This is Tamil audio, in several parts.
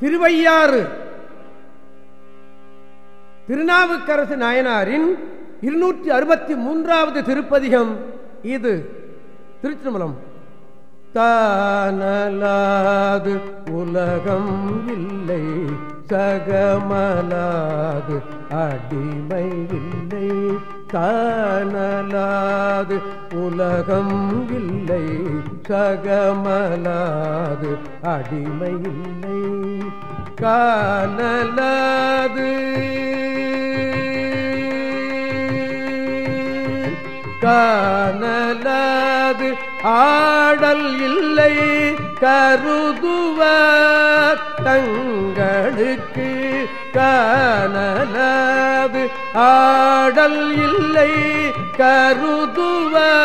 திருவையாறு. திருநாவுக்கரசு நாயனாரின் இருநூற்றி அறுபத்தி மூன்றாவது திருப்பதிகம் இது. திருச்சிமலம் தானலாது உலகம் இல்லை சகமலாது அடிமை இல்லை. தானலாது உலகம் இல்லை சகமலாது. அடிமை இல்லை காணலாது. காணலாது. ஆடல் இல்லை கருதுவர் தங்களுக்கு கனலது ஆடல் இல்லை கருதுவர்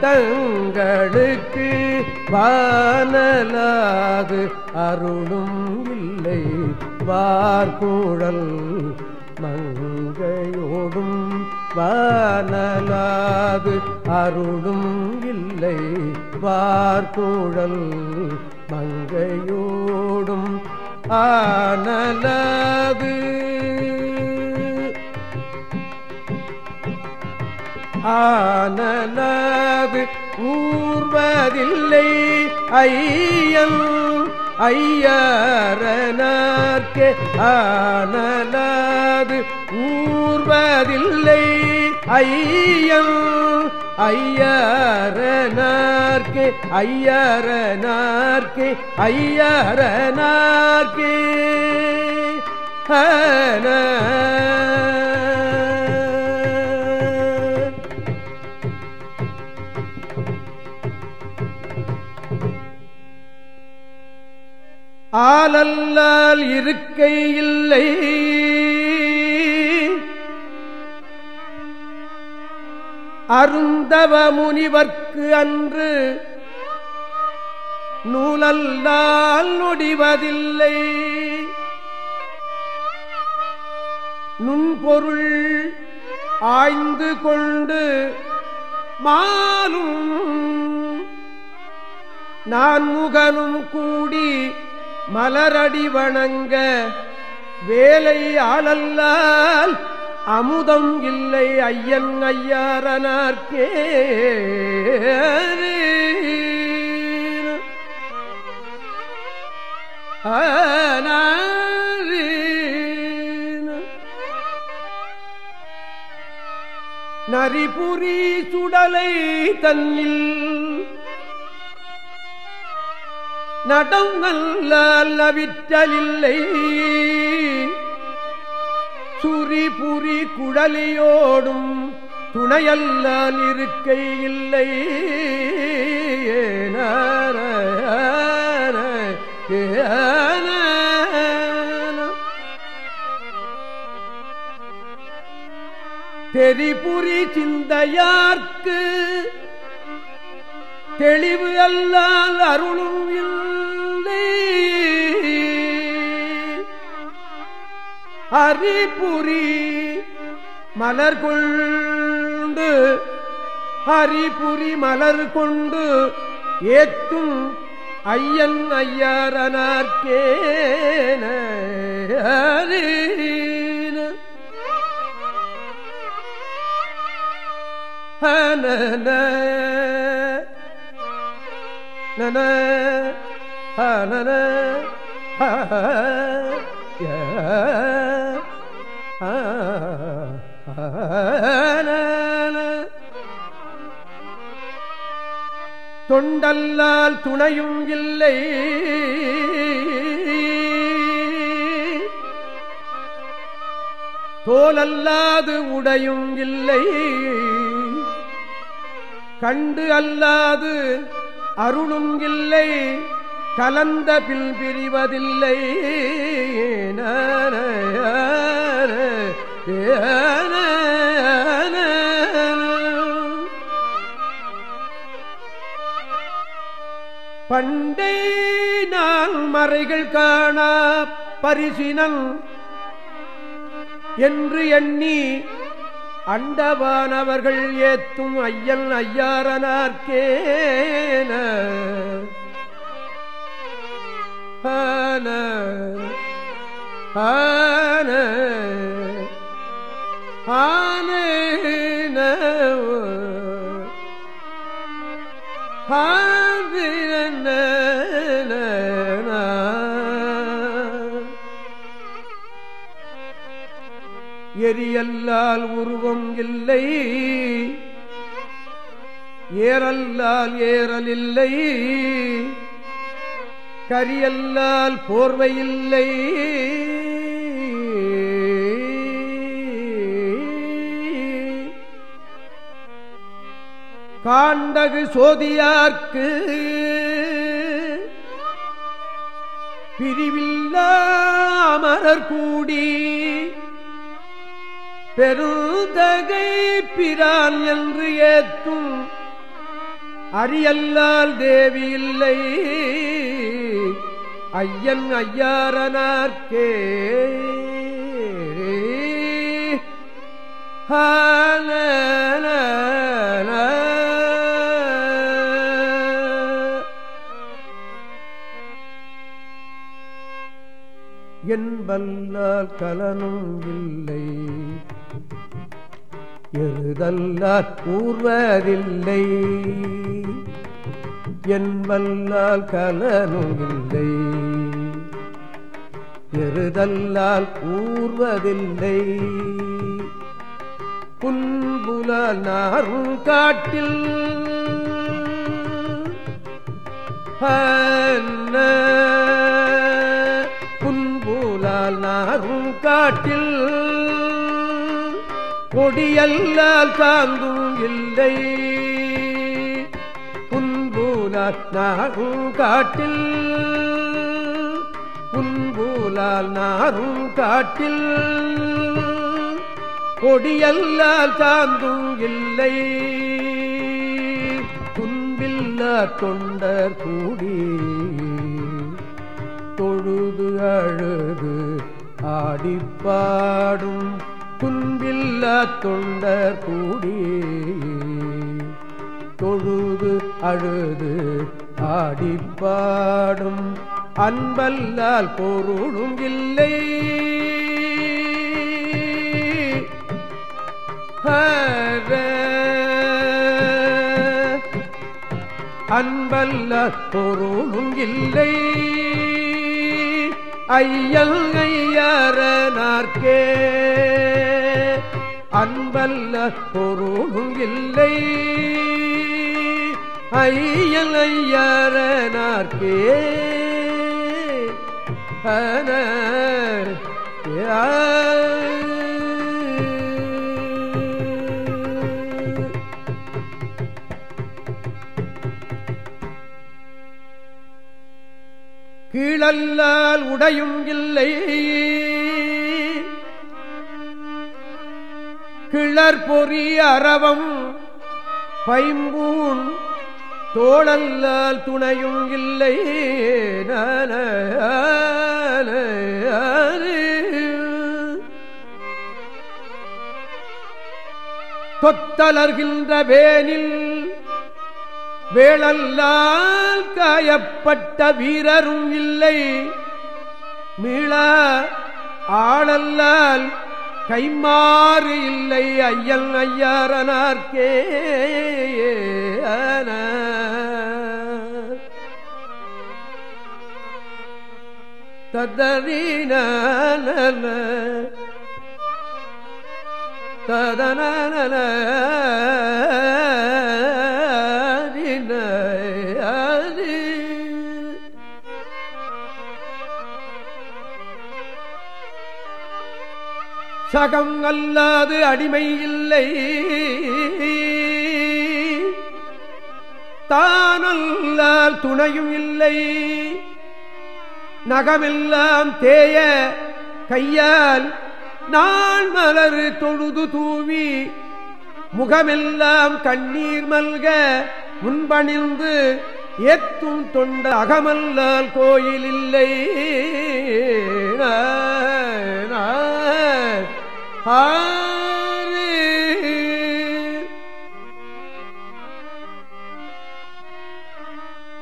தங்களுக்கு வானலாது அருளும் இல்லை வார்கூழல் மங்கையோடும் வானலாது அருளும் இல்லை வார்கூழல் மங்கையோடும் ஆனலாது ஆனலாது ஊர்வதில்லை ஐயன் ஐயரனார்க்கே. ஆனலாது ஊர்வதில்லை ஐயம் ஐயரனார்க்கு ஐயரனார்க்கு ஐயரனார்க்கு. ஆலல்லால் இருக்கை இல்லை. அருந்தவ முனிவர்க்கு அன்று நூலல்லால் நொடிவதில்லை. நுண்பொருள் ஆய்ந்து கொண்டு மாலும் நான் முகனும் கூடி மலரடி வணங்க வேலை ஆளல்லால் அமுதம் இல்லை ஐயன் ஐயாரனார்க்கே. நரிபுரி சுடலை தன்னில் நடம் நல்ல விற்றலில்லை சுரிபுரி குழலியோடும் துணையல்லால் இருக்கை இல்லை. தெரிபுரி சிந்தையார்க்கு தெளிவு அல்லால் அருளும் இல்லை ஹரிபுரி மலர் கொண்டு ஹரிபுரி மலர் கொண்டு ஏத்தும் ஐயன் ஐயரனார்க்கேன ஹன நன ஹன தொண்டல்லால் துணையும் இல்லை. தோலல்லாது உடையும் இல்லை. கண்டு அல்லாது அருளும் இல்லை. கலந்த பின் பிரிவதில்லை. பண்டை நாள் மறைகள் காணா பரிசினல் என்று எண்ணி அண்டவானவர்கள் ஏத்தும் ஐயன் ஐயாரனார்க்கேன ஆன ஆன ஆன எரியல்லால் உருவம் இல்லை ஏறல்லால் ஏறல் இல்லை. கரியல்லால் போர்வையில்லை. காண்டகு சோதியார்க்கு பிரிவில்ல அமரர் கூடி பெருந்தகை பிரான் என்று ஏத்தும் அரியல்லால் தேவி இல்லை. ஐயன் ஐயாரனார்க்கே என்பல்லால் கலனும் இல்லை. எருதல்லால் கூறுவதில்லை என்பல்லால் கலனும் இல்லை. எருதல்லால் கூறுவதில்லை புன்புல நாரும் காட்டில். புன்புலால் நாரும் காட்டில். கொடியல்லால் சாந்தும் இல்லை. புன்பூலால் நாரும் காட்டில். புன்பூலால் நாரும் காட்டில். கொடியல்லால் சாந்தும் இல்லை. துன்பில்லா தொண்டர் கூடி. தொழுது அழுது ஆடிப்பாடும். துன்பில்லா தொண்டர் கூடி தொழுது அழுது ஆடிப்பாடும். அன்பல்லால் பொருளும் இல்லை. அன்பல்ல பொருளும் இல்லை. ஐயல் ஐயரனார்க்கே அன்பல்ல பொருளும் இல்லை. ஐயல் ஐயரனார்க்கே அன கீழல்லால் உடையும் இல்லை. கிளர் பொறி அறவம் பைம்பூன் தோழல்லால் துணையும் இல்லை. தொத்தலர்கின்ற வேனில் வேளல்லால் காயப்பட்ட வீரரும் இல்லை. மீள ஆளல்லால் கைமாறு இல்லை. ஐயல் ஐயாரனார்க்கே ததரீன ததன சகம் அல்லாது அடிமை இல்லை. தானல்லால் துணையும் இல்லை. நகமெல்லாம் தேய கையால் நான் மலரு தொழுது தூவி முகமெல்லாம் கண்ணீர் மல்க முன்பணிந்து ஏத்தும் தொண்ட அகமல்லால் கோயில் இல்லை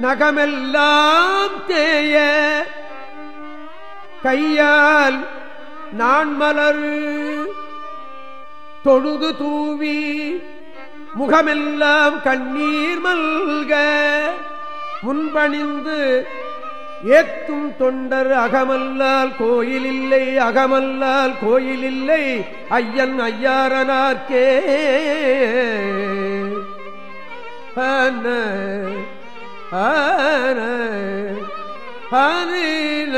நகமெல்லாம் தேய கையால் நான் மலர். தொழுது தூவி முகமெல்லாம் கண்ணீர் மல்க. முன்பணிந்து ஏத்தும் தொண்டர் அகமல்லால் கோயில் இல்லை அகமல்லால் கோயில் இல்லை ஐயன் ஐயாரனார்க்கே. ஆன ஆன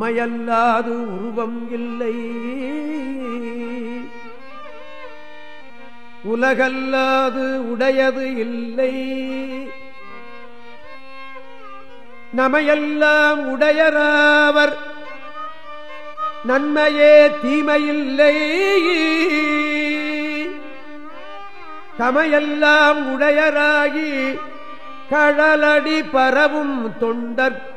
உமையல்லாது உருவம் இல்லை. உலகல்லாது உடையது இல்லை. நமையெல்லாம் உடையராவர். நன்மையே தீமையில்லை. தமையெல்லாம் உடையராகி கடலடி பரவும் தொண்டர்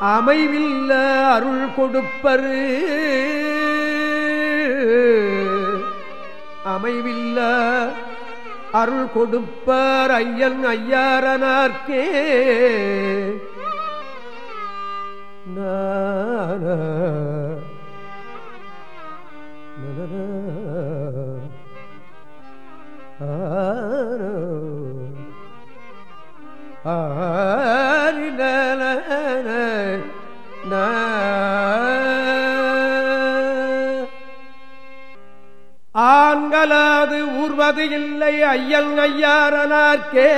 அமைவில்ல அருள் கொடுப்பரு. அமைவில்ல. அருள் கொடுப்பார் ஐயன் ஐயாரனார்க்கே. ஆ அகலாது ஊர்வது இல்லை ஐயல் ஐயாரனார்க்கே.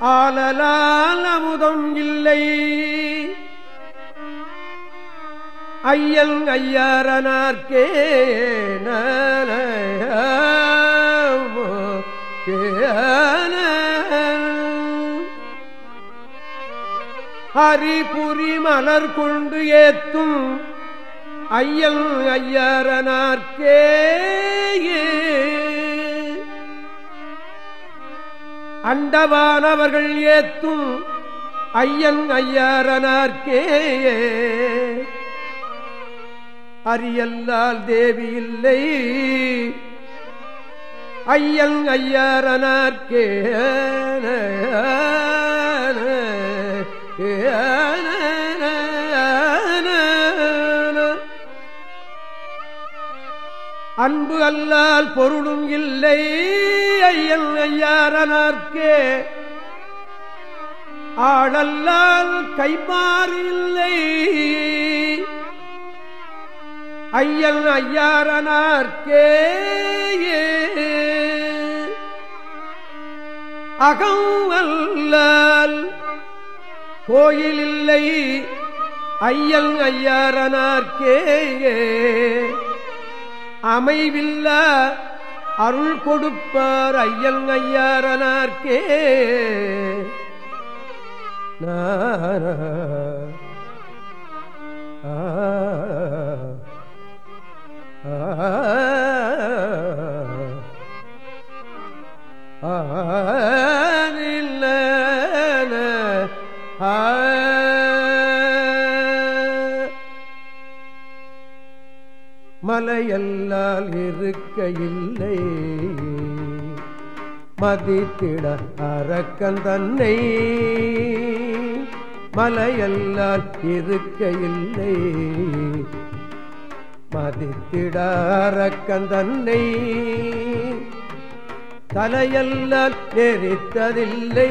ஆலலால் அமுதம் இல்லை. ஐயல் ஐயாரனார்க்கே. ஹரிபுரி மலர் கொண்டு ஏத்தும் ஐயல் ஐயரனார்க்கே அண்டவானவர்கள் ஏத்தும் ஐயன் ஐயரனார்க்கே அரியல்லால் தேவி இல்லை. ஐயன் ஐயரனார்க்கே ஏ. அன்பு அல்லால் பொருளும் இல்லை. ஐயன் ஐயாரனார்க்கே ஆளல்லால் கைமாறில்லை ஐயன் ஐயாரனார்க்கே அகம் அல்லால் கோயில் இல்லை. ஐயன் ஐயாரனார்க்கேயே அமைவில்ல அருள் கொடுப்பார் ஐயல் ஐயாரனார்க்கே ஆ மலையல்லால் இருக்க இல்லை மதித்திட அரக்கன் தன்னை. மலையல்லால் இருக்க இல்லை மதித்திட அரக்கன் தன்னை. தலையல்லால் நெறித்ததில்லை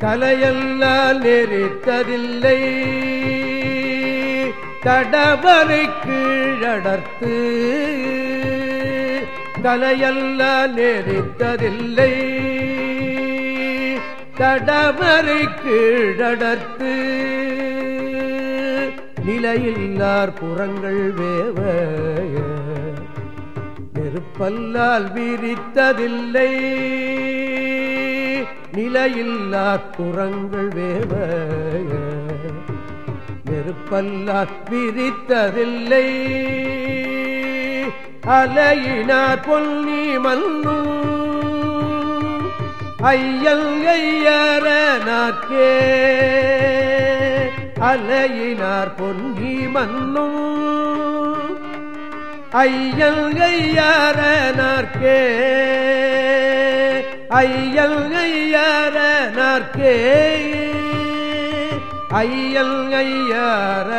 தலையல்லால் நெறித்ததில்லை தடவரை கீழடர்த்து தலையல்ல நெறித்ததில்லை. தடவரை கீழடர்த்து நிலையில்லார் புறங்கள் வேவ நெருப்பல்லால் விரித்ததில்லை. நிலையில்லார் புறங்கள் வேவ நெருப்பல்லால் விரித்ததில்லை. அலையினார் பொன்னி மன்னும் ஐயல் ஐயர நாக்கே அலையினார் பொன்னி மன்னும் ஐயல் ஐயர நாற்கே. ஐயல் ஐயர நாற்கே. ஐயல் ஐயர